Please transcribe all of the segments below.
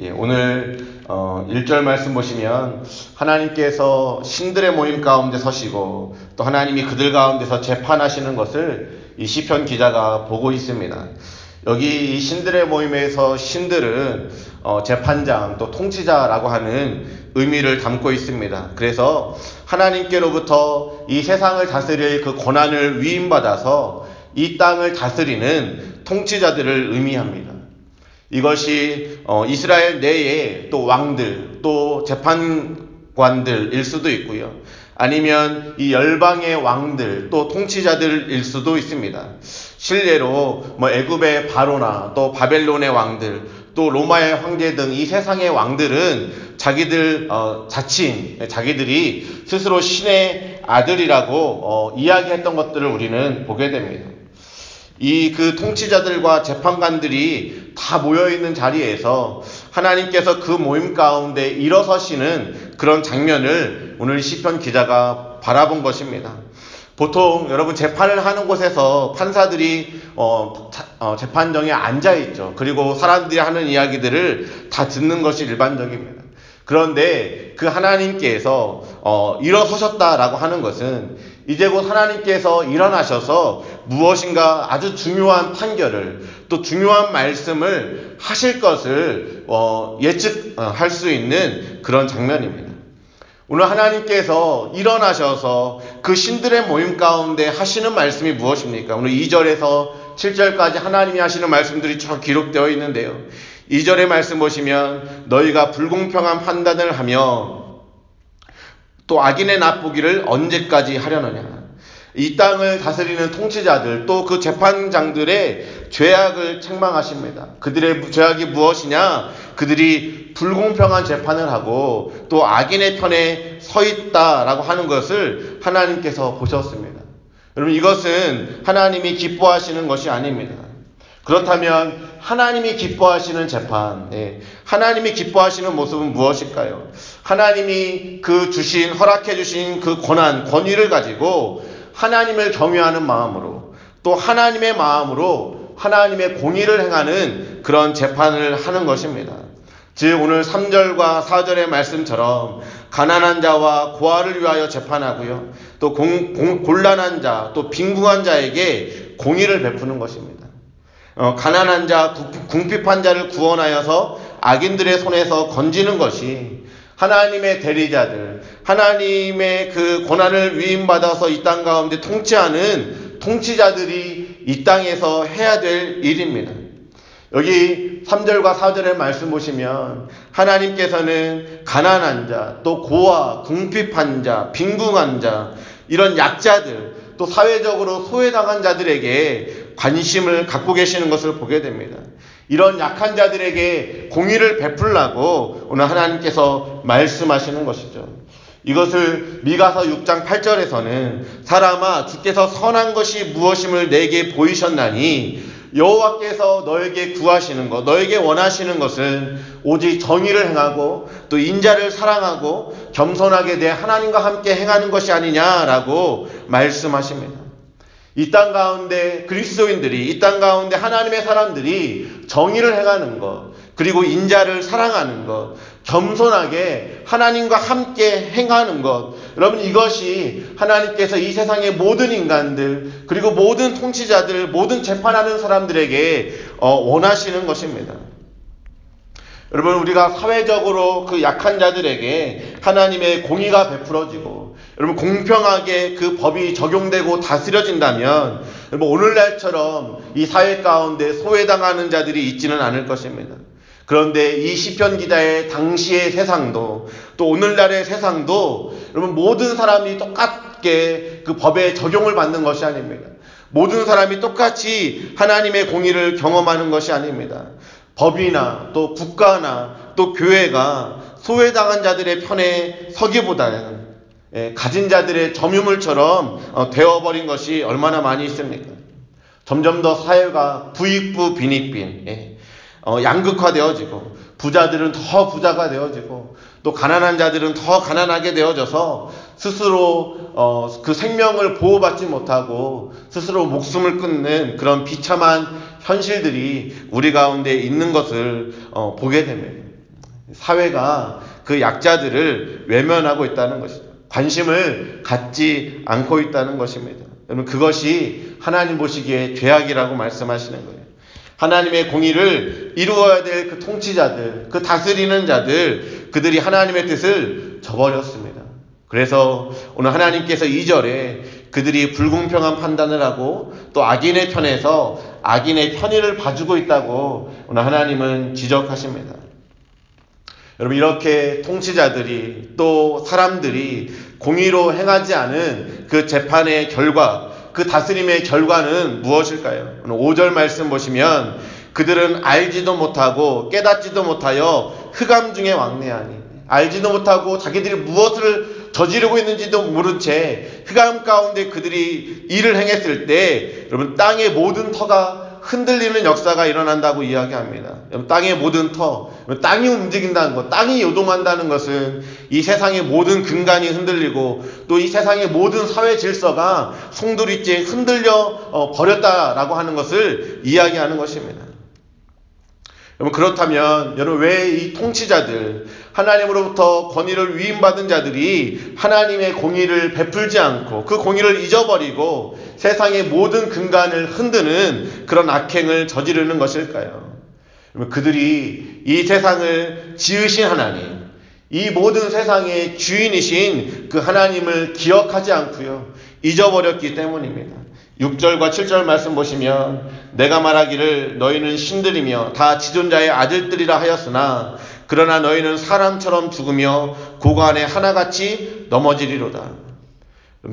예, 오늘 어, 1절 말씀 보시면 하나님께서 신들의 모임 가운데 서시고 또 하나님이 그들 가운데서 재판하시는 것을 이 시편 기자가 보고 있습니다. 여기 이 신들의 모임에서 신들은 어, 재판장 또 통치자라고 하는 의미를 담고 있습니다. 그래서 하나님께로부터 이 세상을 다스릴 그 권한을 위임받아서 이 땅을 다스리는 통치자들을 의미합니다. 이것이 어, 이스라엘 내에 또 왕들 또 재판관들일 수도 있고요. 아니면 이 열방의 왕들 또 통치자들일 수도 있습니다. 실례로 뭐 애굽의 바로나 또 바벨론의 왕들 또 로마의 황제 등 이 세상의 왕들은 자기들 어, 자칭 자기들이 스스로 신의 아들이라고 어, 이야기했던 것들을 우리는 보게 됩니다. 이 그 통치자들과 재판관들이 다 모여 있는 자리에서 하나님께서 그 모임 가운데 일어서시는 그런 장면을 오늘 시편 기자가 바라본 것입니다. 보통 여러분 재판을 하는 곳에서 판사들이 어, 어, 재판정에 앉아 있죠. 그리고 사람들이 하는 이야기들을 다 듣는 것이 일반적입니다. 그런데 그 하나님께서 어, 일어서셨다라고 하는 것은 이제 곧 하나님께서 일어나셔서 무엇인가 아주 중요한 판결을 또 중요한 말씀을 하실 것을 어, 예측할 수 있는 그런 장면입니다. 오늘 하나님께서 일어나셔서 그 신들의 모임 가운데 하시는 말씀이 무엇입니까? 오늘 2절에서 7절까지 하나님이 하시는 말씀들이 쭉 기록되어 있는데요. 2절의 말씀 보시면 너희가 불공평한 판단을 하며 또 악인의 나쁘기를 언제까지 하려느냐. 이 땅을 다스리는 통치자들 또 그 재판장들의 죄악을 책망하십니다. 그들의 죄악이 무엇이냐? 그들이 불공평한 재판을 하고 또 악인의 편에 서 있다라고 하는 것을 하나님께서 보셨습니다. 여러분 이것은 하나님이 기뻐하시는 것이 아닙니다. 그렇다면 하나님이 기뻐하시는 재판, 네. 하나님이 기뻐하시는 모습은 무엇일까요? 하나님이 그 주신 허락해 주신 그 권한, 권위를 가지고 하나님을 경외하는 마음으로 또 하나님의 마음으로 하나님의 공의를 행하는 그런 재판을 하는 것입니다. 즉 오늘 3절과 4절의 말씀처럼 가난한 자와 고아를 위하여 재판하고요. 또 공, 공, 곤란한 자, 또 빈궁한 자에게 공의를 베푸는 것입니다. 어, 가난한 자, 궁핍한 자를 구원하여서 악인들의 손에서 건지는 것이 하나님의 대리자들, 하나님의 그 고난을 위임받아서 이 땅 가운데 통치하는 통치자들이 이 땅에서 해야 될 일입니다. 여기 3절과 4절의 말씀 보시면 하나님께서는 가난한 자, 또 고아, 궁핍한 자, 빈궁한 자, 이런 약자들, 또 사회적으로 소외당한 자들에게 관심을 갖고 계시는 것을 보게 됩니다. 이런 약한 자들에게 공의를 베풀라고 오늘 하나님께서 말씀하시는 것이죠. 이것을 미가서 6장 8절에서는 사람아 주께서 선한 것이 무엇임을 내게 보이셨나니 여호와께서 너에게 구하시는 것, 너에게 원하시는 것은 오직 정의를 행하고 또 인자를 사랑하고 겸손하게 내 하나님과 함께 행하는 것이 아니냐라고 말씀하십니다. 이 땅 가운데 그리스도인들이 이 땅 가운데 하나님의 사람들이 정의를 행하는 것, 그리고 인자를 사랑하는 것, 겸손하게 하나님과 함께 행하는 것. 여러분 이것이 하나님께서 이 세상의 모든 인간들 그리고 모든 통치자들 모든 재판하는 사람들에게 어, 원하시는 것입니다. 여러분 우리가 사회적으로 그 약한 자들에게 하나님의 공의가 베풀어지고 여러분 공평하게 그 법이 적용되고 다스려진다면 여러분 오늘날처럼 이 사회 가운데 소외당하는 자들이 있지는 않을 것입니다. 그런데 이 시편 기자의 당시의 세상도 또 오늘날의 세상도 여러분 모든 사람이 똑같게 그 법에 적용을 받는 것이 아닙니다. 모든 사람이 똑같이 하나님의 공의를 경험하는 것이 아닙니다. 법이나 또 국가나 또 교회가 소외당한 자들의 편에 서기보다는 예, 가진 자들의 점유물처럼 어, 되어버린 것이 얼마나 많이 있습니까? 점점 더 사회가 부익부 빈익빈 예, 어, 양극화되어지고 부자들은 더 부자가 되어지고 또 가난한 자들은 더 가난하게 되어져서 스스로 어, 그 생명을 보호받지 못하고 스스로 목숨을 끊는 그런 비참한 현실들이 우리 가운데 있는 것을 어, 보게 됩니다. 사회가 그 약자들을 외면하고 있다는 것이죠. 관심을 갖지 않고 있다는 것입니다. 여러분 그것이 하나님 보시기에 죄악이라고 말씀하시는 거예요. 하나님의 공의를 이루어야 될 그 통치자들, 그 다스리는 자들, 그들이 하나님의 뜻을 저버렸습니다. 그래서 오늘 하나님께서 2절에 그들이 불공평한 판단을 하고 또 악인의 편에서 악인의 편의를 봐주고 있다고 오늘 하나님은 지적하십니다. 여러분 이렇게 통치자들이 또 사람들이 공의로 행하지 않은 그 재판의 결과 그 다스림의 결과는 무엇일까요? 오늘 5절 말씀 보시면 그들은 알지도 못하고 깨닫지도 못하여 흑암 중에 왕래하니 알지도 못하고 자기들이 무엇을 저지르고 있는지도 모른 채 흑암 가운데 그들이 일을 행했을 때 여러분 땅의 모든 터가 흔들리는 역사가 일어난다고 이야기합니다. 땅의 모든 터, 땅이 움직인다는 것, 땅이 요동한다는 것은 이 세상의 모든 근간이 흔들리고 또 이 세상의 모든 사회 질서가 송두리째 흔들려 어, 버렸다라고 하는 것을 이야기하는 것입니다. 여러분 그렇다면 여러분 왜 이 통치자들 하나님으로부터 권위를 위임받은 자들이 하나님의 공의를 베풀지 않고 그 공의를 잊어버리고 세상의 모든 근간을 흔드는 그런 악행을 저지르는 것일까요? 그들이 이 세상을 지으신 하나님, 이 모든 세상의 주인이신 그 하나님을 기억하지 않고요. 잊어버렸기 때문입니다. 6절과 7절 말씀 보시면 내가 말하기를 너희는 신들이며 다 지존자의 아들들이라 하였으나 그러나 너희는 사람처럼 죽으며 고관에 하나같이 넘어지리로다.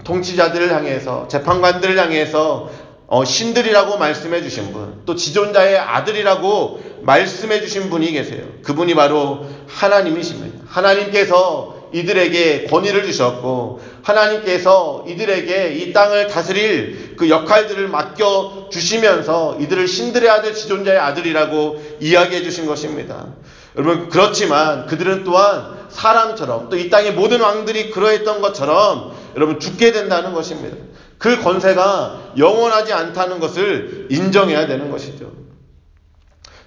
통치자들을 향해서 재판관들을 향해서 어, 신들이라고 말씀해 주신 분, 또 지존자의 아들이라고 말씀해 주신 분이 계세요. 그분이 바로 하나님이십니다. 하나님께서 이들에게 권위를 주셨고, 하나님께서 이들에게 이 땅을 다스릴 그 역할들을 맡겨 주시면서 이들을 신들의 아들, 지존자의 아들이라고 이야기해 주신 것입니다. 여러분, 그렇지만 그들은 또한 사람처럼 또 이 땅의 모든 왕들이 그러했던 것처럼 여러분 죽게 된다는 것입니다. 그 권세가 영원하지 않다는 것을 인정해야 되는 것이죠.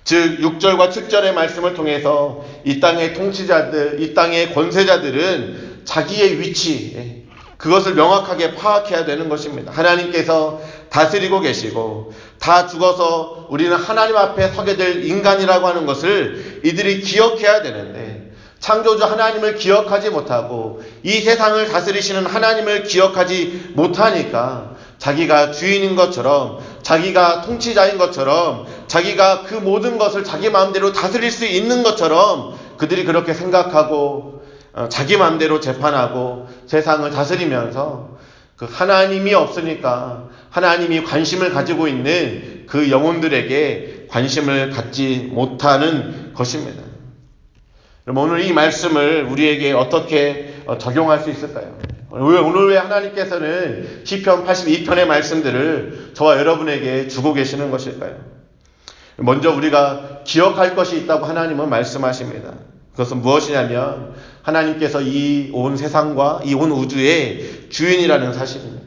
즉 6절과 7절의 말씀을 통해서 이 땅의 통치자들, 이 땅의 권세자들은 자기의 위치 그것을 명확하게 파악해야 되는 것입니다. 하나님께서 다스리고 계시고 다 죽어서 우리는 하나님 앞에 서게 될 인간이라고 하는 것을 이들이 기억해야 되는데 창조주 하나님을 기억하지 못하고 이 세상을 다스리시는 하나님을 기억하지 못하니까 자기가 주인인 것처럼 자기가 통치자인 것처럼 자기가 그 모든 것을 자기 마음대로 다스릴 수 있는 것처럼 그들이 그렇게 생각하고 어, 자기 마음대로 재판하고 세상을 다스리면서 그 하나님이 없으니까 하나님이 관심을 가지고 있는 그 영혼들에게 관심을 갖지 못하는 것입니다. 그럼 오늘 이 말씀을 우리에게 어떻게 어, 적용할 수 있을까요? 오늘 왜 하나님께서는 시편 82편의 말씀들을 저와 여러분에게 주고 계시는 것일까요? 먼저 우리가 기억할 것이 있다고 하나님은 말씀하십니다. 그것은 무엇이냐면 하나님께서 이 온 세상과 이 온 우주의 주인이라는 사실입니다.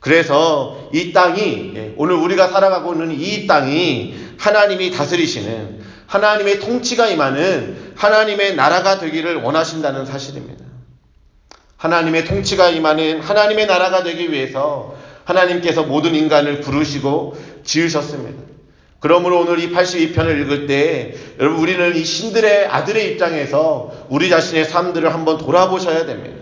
그래서 이 땅이 예, 오늘 우리가 살아가고 있는 이 땅이 하나님이 다스리시는 하나님의 통치가 임하는 하나님의 나라가 되기를 원하신다는 사실입니다. 하나님의 통치가 임하는 하나님의 나라가 되기 위해서 하나님께서 모든 인간을 부르시고 지으셨습니다. 그러므로 오늘 이 82편을 읽을 때 여러분 우리는 이 신들의 아들의 입장에서 우리 자신의 삶들을 한번 돌아보셔야 됩니다.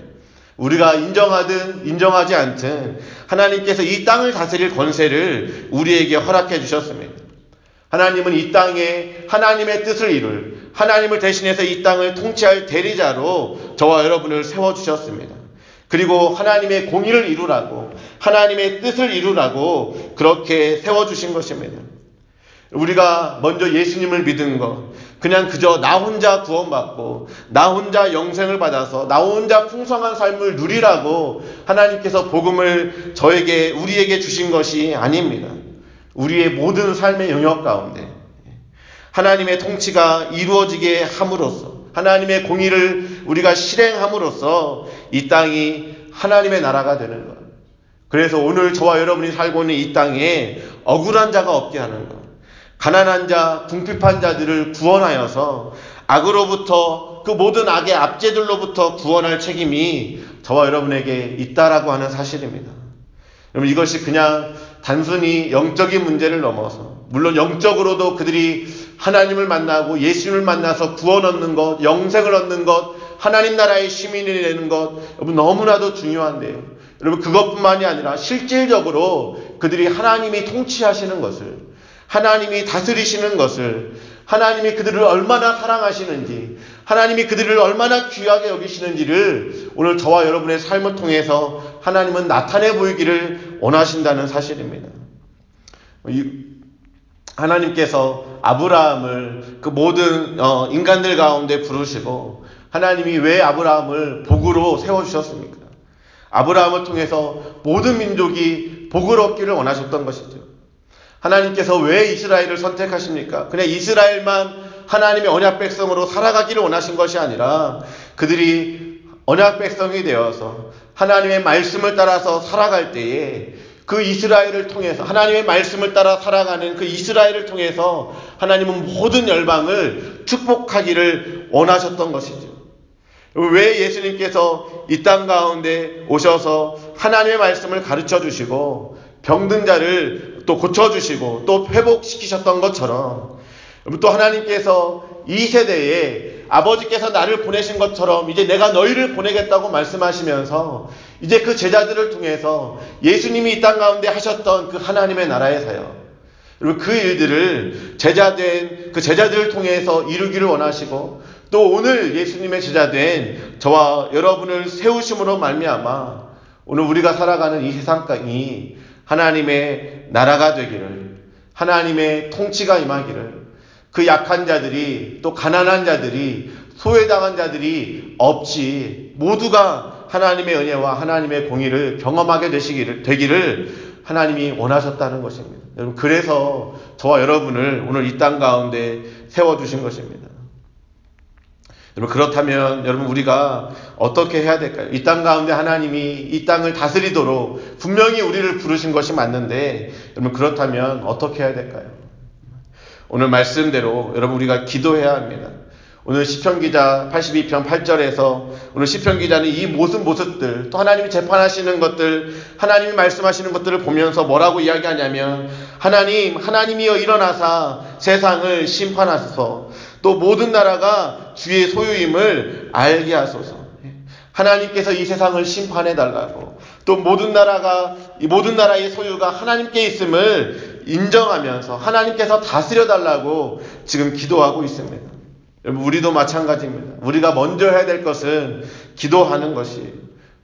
우리가 인정하든 인정하지 않든 하나님께서 이 땅을 다스릴 권세를 우리에게 허락해 주셨습니다. 하나님은 이 땅에 하나님의 뜻을 이룰 하나님을 대신해서 이 땅을 통치할 대리자로 저와 여러분을 세워 주셨습니다. 그리고 하나님의 공의를 이루라고 하나님의 뜻을 이루라고 그렇게 세워 주신 것입니다. 우리가 먼저 예수님을 믿은 것, 그냥 그저 나 혼자 구원받고, 나 혼자 영생을 받아서, 나 혼자 풍성한 삶을 누리라고 하나님께서 복음을 저에게, 우리에게 주신 것이 아닙니다. 우리의 모든 삶의 영역 가운데 하나님의 통치가 이루어지게 함으로써 하나님의 공의를 우리가 실행함으로써 이 땅이 하나님의 나라가 되는 것. 그래서 오늘 저와 여러분이 살고 있는 이 땅에 억울한 자가 없게 하는 것. 가난한 자, 궁핍한 자들을 구원하여서 악으로부터 그 모든 악의 압제들로부터 구원할 책임이 저와 여러분에게 있다라고 하는 사실입니다. 여러분 이것이 그냥 단순히 영적인 문제를 넘어서 물론 영적으로도 그들이 하나님을 만나고 예수님을 만나서 구원 얻는 것, 영생을 얻는 것, 하나님 나라의 시민이 되는 것 여러분 너무나도 중요한데요. 여러분 그것뿐만이 아니라 실질적으로 그들이 하나님이 통치하시는 것을 하나님이 다스리시는 것을 하나님이 그들을 얼마나 사랑하시는지 하나님이 그들을 얼마나 귀하게 여기시는지를 오늘 저와 여러분의 삶을 통해서 하나님은 나타내 보이기를 원하신다는 사실입니다. 하나님께서 아브라함을 그 모든 어, 인간들 가운데 부르시고 하나님이 왜 아브라함을 복으로 세워주셨습니까? 아브라함을 통해서 모든 민족이 복을 얻기를 원하셨던 것이죠. 하나님께서 왜 이스라엘을 선택하십니까? 그냥 이스라엘만 하나님의 언약 백성으로 살아가기를 원하신 것이 아니라 그들이 언약 백성이 되어서 하나님의 말씀을 따라서 살아갈 때에 그 이스라엘을 통해서 하나님의 말씀을 따라 살아가는 그 이스라엘을 통해서 하나님은 모든 열방을 축복하기를 원하셨던 것이죠. 왜 예수님께서 이 땅 가운데 오셔서 하나님의 말씀을 가르쳐 주시고 병든 자를 또 고쳐 주시고 또 회복시키셨던 것처럼 또 하나님께서 이 세대에 아버지께서 나를 보내신 것처럼 이제 내가 너희를 보내겠다고 말씀하시면서 이제 그 제자들을 통해서 예수님이 이 땅 가운데 하셨던 그 하나님의 사역 그리고 그 일들을 제자된 그 제자들을 통해서 이루기를 원하시고 또 오늘 예수님의 제자된 저와 여러분을 세우심으로 말미암아 오늘 우리가 살아가는 이 세상이 하나님의 나라가 되기를 하나님의 통치가 임하기를 그 약한 자들이 또 가난한 자들이 소외당한 자들이 없지 모두가 하나님의 은혜와 하나님의 공의를 경험하게 되시기를 되기를 하나님이 원하셨다는 것입니다. 여러분 그래서 저와 여러분을 오늘 이 땅 가운데 세워 주신 것입니다. 여러분 그렇다면 여러분 우리가 어떻게 해야 될까요? 이 땅 가운데 하나님이 이 땅을 다스리도록 분명히 우리를 부르신 것이 맞는데 여러분 그렇다면 어떻게 해야 될까요? 오늘 말씀대로 여러분 우리가 기도해야 합니다. 오늘 시편 기자 82편 8절에서 오늘 시편 기자는 이 모든 모습들 또 하나님이 재판하시는 것들 하나님이 말씀하시는 것들을 보면서 뭐라고 이야기하냐면 하나님 하나님이여 일어나사 세상을 심판하소서 또 모든 나라가 주의 소유임을 알게 하소서 하나님께서 이 세상을 심판해 달라고 또 모든 나라가 이 모든 나라의 소유가 하나님께 있음을 인정하면서 하나님께서 다스려 달라고 지금 기도하고 있습니다. 여러분 우리도 마찬가지입니다. 우리가 먼저 해야 될 것은 기도하는 것이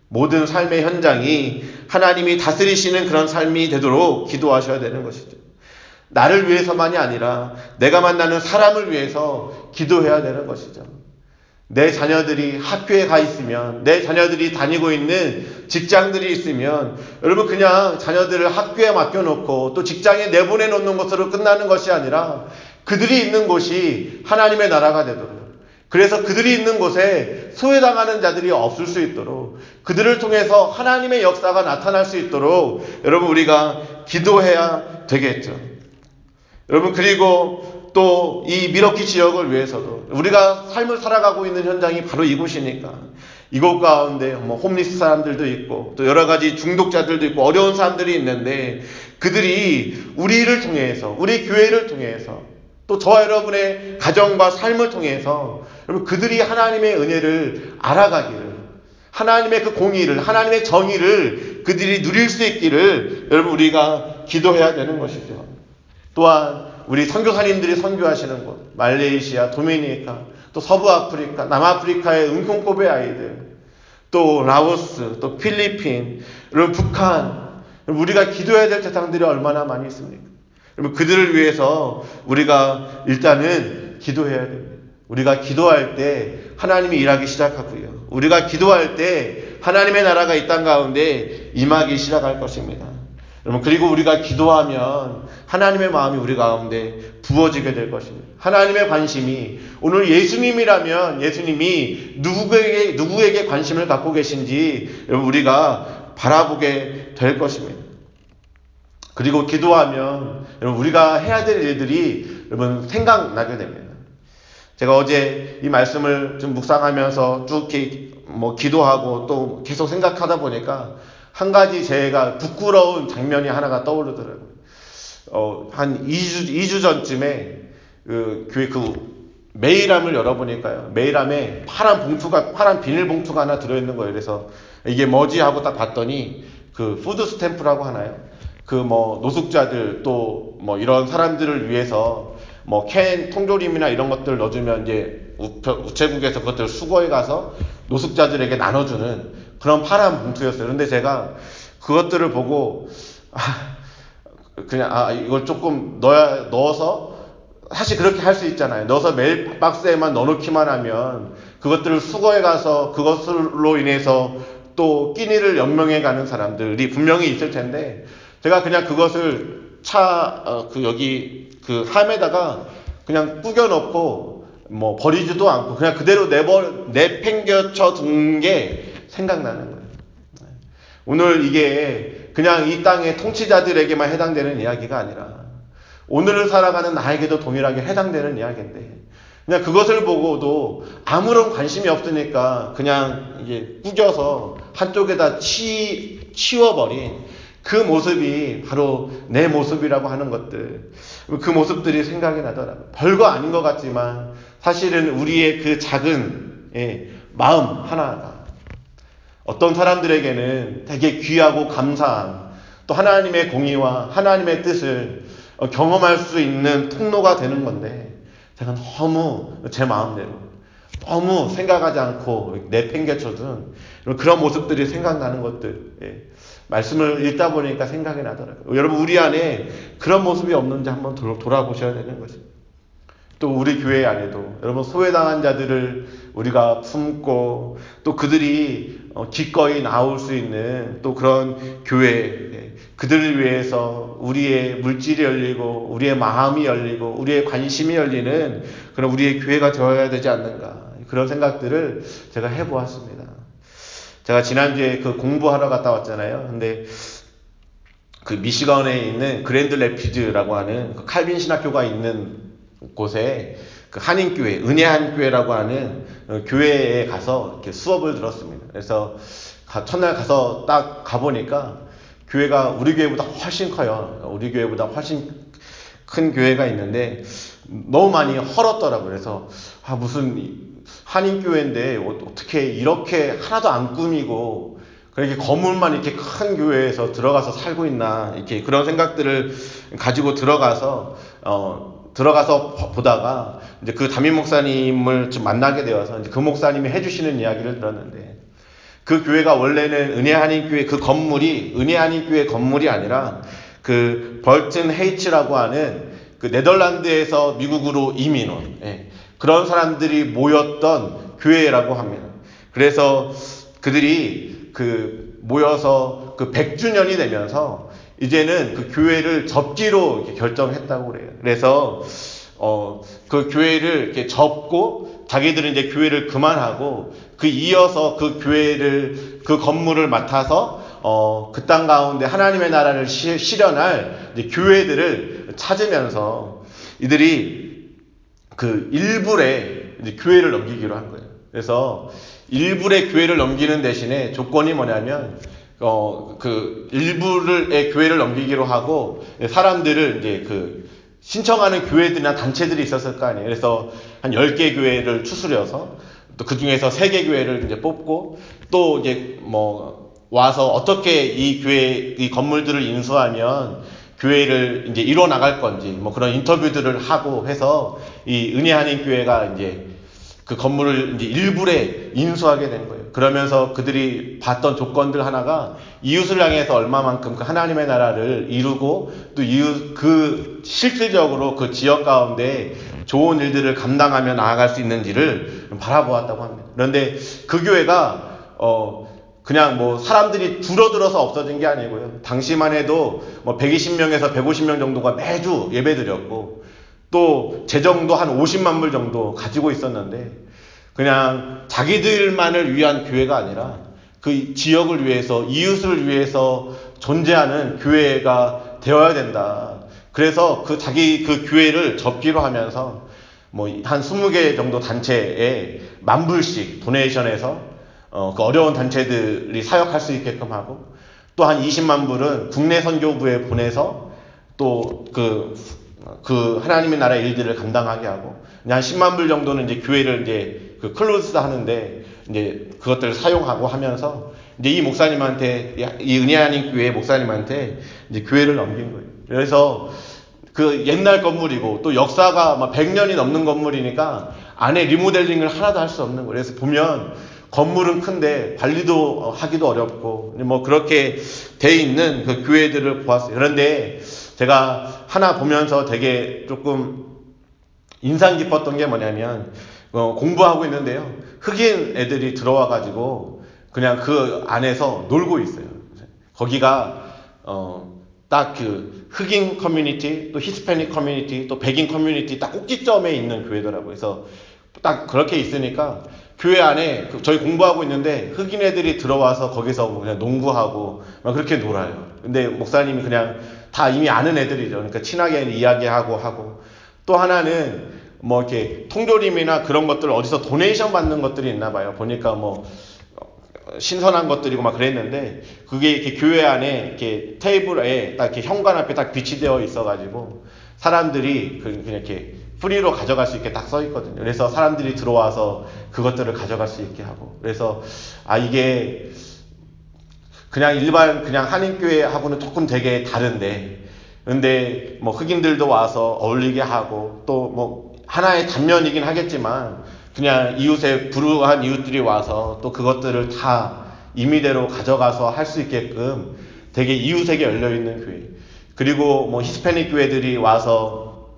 모든 삶의 현장이 하나님이 다스리시는 그런 삶이 되도록 기도하셔야 되는 것이죠. 나를 위해서만이 아니라 내가 만나는 사람을 위해서 기도해야 되는 것이죠. 내 자녀들이 학교에 가 있으면, 내 자녀들이 다니고 있는 직장들이 있으면, 여러분 그냥 자녀들을 학교에 맡겨놓고 또 직장에 내보내 놓는 것으로 끝나는 것이 아니라 그들이 있는 곳이 하나님의 나라가 되도록, 그래서 그들이 있는 곳에 소외당하는 자들이 없을 수 있도록, 그들을 통해서 하나님의 역사가 나타날 수 있도록 여러분 우리가 기도해야 되겠죠. 여러분 그리고 또 이 미러키 지역을 위해서도 우리가 삶을 살아가고 있는 현장이 바로 이곳이니까 이곳 가운데 뭐 홈리스 사람들도 있고 또 여러 가지 중독자들도 있고 어려운 사람들이 있는데 그들이 우리를 통해서 우리 교회를 통해서 또 저와 여러분의 가정과 삶을 통해서 여러분 그들이 하나님의 은혜를 알아가기를 하나님의 그 공의를 하나님의 정의를 그들이 누릴 수 있기를 여러분 우리가 기도해야 되는 것이죠. 또한 우리 선교사님들이 선교하시는 곳, 말레이시아, 도미니카, 또 서부 아프리카, 남아프리카의 은콩고베 아이들, 또 라오스, 또 필리핀, 여러분 북한, 우리가 기도해야 될 대상들이 얼마나 많이 있습니까? 여러분 그들을 위해서 우리가 일단은 기도해야 됩니다. 우리가 기도할 때 하나님이 일하기 시작하고요. 우리가 기도할 때 하나님의 나라가 이 땅 가운데 임하기 시작할 것입니다. 여러분 그리고 우리가 기도하면 하나님의 마음이 우리 가운데 부어지게 될 것입니다. 하나님의 관심이 오늘 예수님이라면 예수님이 누구에게 누구에게 관심을 갖고 계신지 여러분 우리가 바라보게 될 것입니다. 그리고 기도하면 여러분 우리가 해야 될 일들이 여러분 생각나게 됩니다. 제가 어제 이 말씀을 좀 묵상하면서 쭉 뭐 기도하고 또 계속 생각하다 보니까 한 가지 제가 부끄러운 장면이 하나가 떠오르더라고요. 어, 한 2주, 2주 전쯤에 그 교회 그 메일함을 열어보니까요. 메일함에 파란 봉투가, 파란 비닐봉투가 하나 들어있는 거예요. 그래서 이게 뭐지 하고 딱 봤더니 그 food stamp라고 하나요? 그 뭐 노숙자들 또 뭐 이런 사람들을 위해서 뭐 캔 통조림이나 이런 것들 넣어주면 이제 우체국에서 그것들 수거해 가서 노숙자들에게 나눠주는 그런 파란 봉투였어요. 그런데 제가 그것들을 보고 아, 그냥 아 이걸 조금 넣어야 넣어서 사실 그렇게 할 수 있잖아요. 넣어서 메일 박스에만 넣어놓기만 하면 그것들을 수거해 가서 그것으로 인해서 또 끼니를 연명해 가는 사람들이 분명히 있을 텐데 제가 그냥 그것을 차, 어, 그 여기 그 함에다가 그냥 꾸겨 넣고 뭐 버리지도 않고 그냥 그대로 내버, 내팽겨쳐 둔 게 생각나는 거예요. 네. 오늘 이게 그냥 이 땅의 통치자들에게만 해당되는 이야기가 아니라 오늘을 살아가는 나에게도 동일하게 해당되는 이야기인데 그냥 그것을 보고도 아무런 관심이 없으니까 그냥 이게 꾸겨서 한쪽에다 치, 치워버린 그 모습이 바로 내 모습이라고 하는 것들. 그 모습들이 생각이 나더라고요. 별거 아닌 것 같지만 사실은 우리의 그 작은 예, 마음 하나가 어떤 사람들에게는 되게 귀하고 감사한 또 하나님의 공의와 하나님의 뜻을 어, 경험할 수 있는 통로가 되는 건데 제가 너무 제 마음대로 너무 생각하지 않고 내팽개쳐둔 그런 모습들이 생각나는 것들 예. 말씀을 읽다 보니까 생각이 나더라고요. 여러분 우리 안에 그런 모습이 없는지 한번 돌아보셔야 되는 거죠. 또 우리 교회 안에도 여러분 소외당한 자들을 우리가 품고 또 그들이 어, 기꺼이 나올 수 있는 또 그런 교회 예, 그들을 위해서 우리의 물질이 열리고 우리의 마음이 열리고 우리의 관심이 열리는 그런 우리의 교회가 되어야 되지 않는가 그런 생각들을 제가 해보았습니다. 제가 지난주에 그 공부하러 갔다 왔잖아요. 근데 그 미시건에 있는 그랜드 레피즈라고 하는 그 칼빈 신학교가 있는 곳에 그 한인교회, 은혜한교회라고 하는 어, 교회에 가서 이렇게 수업을 들었습니다. 그래서 첫날 가서 딱 가보니까 교회가 우리 교회보다 훨씬 커요. 우리 교회보다 훨씬 큰 교회가 있는데 너무 많이 헐었더라고요. 그래서 아, 무슨 한인교회인데 어, 어떻게 이렇게 하나도 안 꾸미고 그렇게 건물만 이렇게 큰 교회에서 들어가서 살고 있나 이렇게 그런 생각들을 가지고 들어가서 어 들어가서 보다가 이제 그 담임 목사님을 좀 만나게 되어서 이제 그 목사님이 해주시는 이야기를 들었는데 그 교회가 원래는 은혜 한인 교회 그 건물이 은혜 한인 교회 건물이 아니라 그 벌튼 헤이츠라고 하는 그 네덜란드에서 미국으로 이민 온 예. 그런 사람들이 모였던 교회라고 합니다. 그래서 그들이 그 모여서 그 100주년이 되면서 이제는 그 교회를 접기로 결정했다고 그래요. 그래서 어, 그 교회를 이렇게 접고 자기들은 이제 교회를 그만하고 그 이어서 그 교회를 그 건물을 맡아서 어, 그 땅 가운데 하나님의 나라를 시, 실현할 교회들을 찾으면서 이들이 그 일불에 교회를 넘기기로 한 거예요. 그래서 일불의 교회를 넘기는 대신에 조건이 뭐냐면 어, 그 일부의 교회를 넘기기로 하고 사람들을 이제 그 신청하는 교회들이나 단체들이 있었을 거 아니에요. 그래서 한 10개 교회를 추스려서 또 그 중에서 3개 교회를 이제 뽑고 또 이제 뭐 와서 어떻게 이 교회 이 건물들을 인수하면 교회를 이제 이뤄 나갈 건지 뭐 그런 인터뷰들을 하고 해서 이 은혜 한인 교회가 이제 그 건물을 이제 일부에 인수하게 된 거예요. 그러면서 그들이 봤던 조건들 하나가 이웃을 향해서 얼마만큼 그 하나님의 나라를 이루고 또 이웃 그 실질적으로 그 지역 가운데 좋은 일들을 감당하며 나아갈 수 있는지를 바라보았다고 합니다. 그런데 그 교회가 어 그냥 뭐 사람들이 줄어들어서 없어진 게 아니고요. 당시만 해도 뭐 120명에서 150명 정도가 매주 예배드렸고 또 재정도 한 50만 불 정도 가지고 있었는데 그냥 자기들만을 위한 교회가 아니라 그 지역을 위해서 이웃을 위해서 존재하는 교회가 되어야 된다. 그래서 그 자기 그 교회를 접기로 하면서 뭐 한 20개 정도 단체에 만 불씩 도네이션해서 어, 그 어려운 단체들이 사역할 수 있게끔 하고 또 한 20만 불은 국내 선교부에 보내서 또그 그 하나님의 나라 일들을 감당하게 하고 한 10만 불 정도는 이제 교회를 이제 그 close 하는데 이제 그것들을 사용하고 하면서 이제 이 목사님한테 이 은혜 아닌 교회 목사님한테 이제 교회를 넘긴 거예요. 그래서 그 옛날 건물이고 또 역사가 막 100년이 넘는 건물이니까 안에 리모델링을 하나도 할 수 없는 거예요. 그래서 보면 건물은 큰데 관리도 하기도 어렵고 뭐 그렇게 돼 있는 그 교회들을 보았어요. 그런데 제가 하나 보면서 되게 조금 인상 깊었던 게 뭐냐면 어, 공부하고 있는데요. 흑인 애들이 들어와 가지고 그냥 그 안에서 놀고 있어요. 거기가 어, 딱 그 흑인 커뮤니티, 또 히스패닉 커뮤니티, 또 백인 커뮤니티 딱 꼭지점에 있는 교회더라고요. 그래서 딱 그렇게 있으니까 교회 안에 그 저희 공부하고 있는데 흑인 애들이 들어와서 거기서 그냥 농구하고 막 그렇게 놀아요. 근데 목사님이 그냥 다 이미 아는 애들이죠. 그러니까 친하게 이야기하고 하고 또 하나는 뭐 이렇게 통조림이나 그런 것들 어디서 도네이션 받는 것들이 있나 봐요. 보니까 뭐 신선한 것들이고 막 그랬는데 그게 이렇게 교회 안에 이렇게 테이블에 딱 이렇게 현관 앞에 딱 비치되어 있어가지고 사람들이 그 그냥 이렇게 프리로 가져갈 수 있게 딱 써 있거든요. 그래서 사람들이 들어와서 그것들을 가져갈 수 있게 하고 그래서 아 이게 그냥 일반 그냥 한인교회하고는 조금 되게 다른데 근데 뭐 흑인들도 와서 어울리게 하고 또뭐 하나의 단면이긴 하겠지만 그냥 이웃의 불우한 이웃들이 와서 또 그것들을 다 임의대로 가져가서 할 수 있게끔 되게 이웃에게 열려 있는 교회. 그리고 뭐 히스패닉 교회들이 와서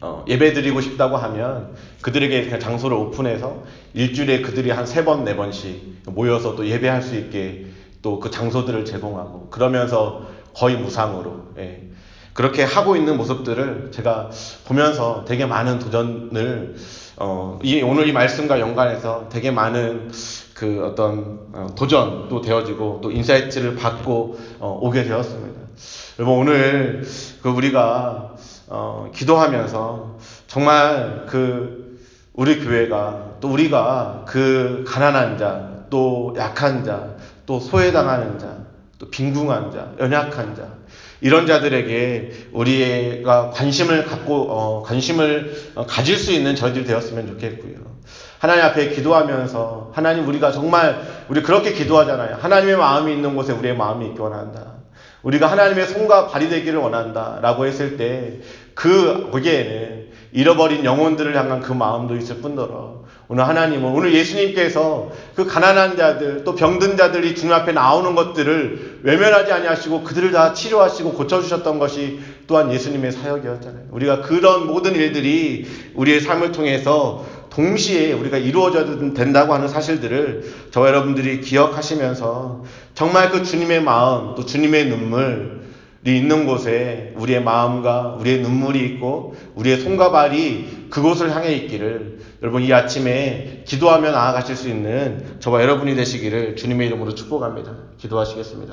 어, 예배 드리고 싶다고 하면 그들에게 그냥 장소를 오픈해서 일주일에 그들이 한 세 번, 네 번씩 모여서 또 예배할 수 있게 또 그 장소들을 제공하고 그러면서 거의 무상으로 예. 그렇게 하고 있는 모습들을 제가 보면서 되게 많은 도전을 어, 이, 오늘 이 말씀과 연관해서 되게 많은 그 어떤 어, 도전도 되어지고 또 insight를 받고 어, 오게 되었습니다. 여러분 오늘 그 우리가 어, 기도하면서 정말 그 우리 교회가 또 우리가 그 가난한 자, 또 약한 자, 또 소외당하는 자, 또 빈궁한 자, 연약한 자 이런 자들에게 우리가 관심을 갖고 어, 관심을 어, 가질 수 있는 저희들이 되었으면 좋겠고요. 하나님 앞에 기도하면서 하나님 우리가 정말 우리 그렇게 기도하잖아요. 하나님의 마음이 있는 곳에 우리의 마음이 있기 원한다. 우리가 하나님의 손과 발이 되기를 원한다라고 했을 때 그 거기에는 잃어버린 영혼들을 향한 그 마음도 있을 뿐더러 오늘 하나님은 오늘 예수님께서 그 가난한 자들 또 병든 자들이 주님 앞에 나오는 것들을 외면하지 아니하시고 그들을 다 치료하시고 고쳐주셨던 것이 또한 예수님의 사역이었잖아요. 우리가 그런 모든 일들이 우리의 삶을 통해서 동시에 우리가 이루어져야 된다고 하는 사실들을 저와 여러분들이 기억하시면서 정말 그 주님의 마음 또 주님의 눈물 있는 곳에 우리의 마음과 우리의 눈물이 있고 우리의 손과 발이 그곳을 향해 있기를 여러분 이 아침에 기도하며 나아가실 수 있는 저와 여러분이 되시기를 주님의 이름으로 축복합니다. 기도하시겠습니다.